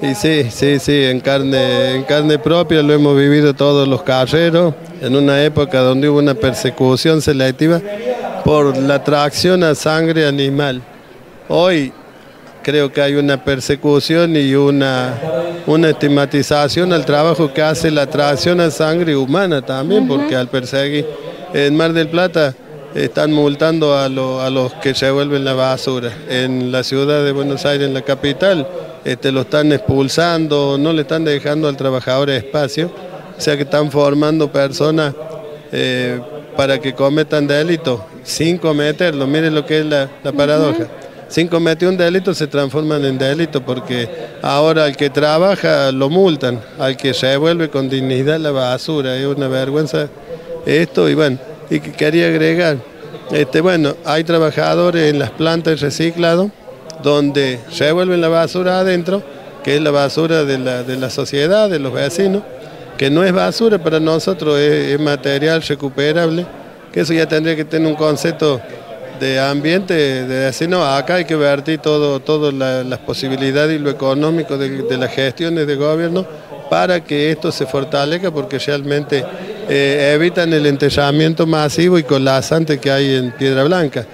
Y sí, sí, sí, en carne, en carne propia lo hemos vivido todos los carreros, en una época donde hubo una persecución selectiva por la atracción a sangre animal. Hoy creo que hay una persecución y una, una estigmatización al trabajo que hace la atracción a sangre humana también, porque al perseguir en Mar del Plata están multando a, a los que se vuelven la basura. En la ciudad de Buenos Aires, en la capital, este, lo están expulsando, no le están dejando al trabajador espacio, o sea que están formando personas eh, para que cometan delitos sin cometerlo. Miren lo que es la, paradoja. Sin cometer un delito se transforman en delito porque ahora al que trabaja lo multan, al que se devuelve con dignidad la basura, es una vergüenza esto y bueno, y quería agregar, este, bueno, hay trabajadores en las plantas de reciclado donde se devuelven la basura adentro, que es la basura de la, sociedad, de los vecinos, que no es basura para nosotros, es, material recuperable, que eso ya tendría que tener un concepto de ambiente, de decir, no, acá hay que vertir todo, todas las posibilidades y lo económico de, de las gestiones de gobierno para que esto se fortalezca porque realmente eh, evitan el enterramiento masivo y colapsante que hay en Piedra Blanca.